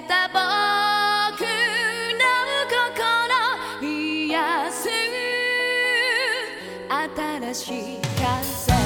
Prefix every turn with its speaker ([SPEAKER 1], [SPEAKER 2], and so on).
[SPEAKER 1] けた僕の心癒す。新しい風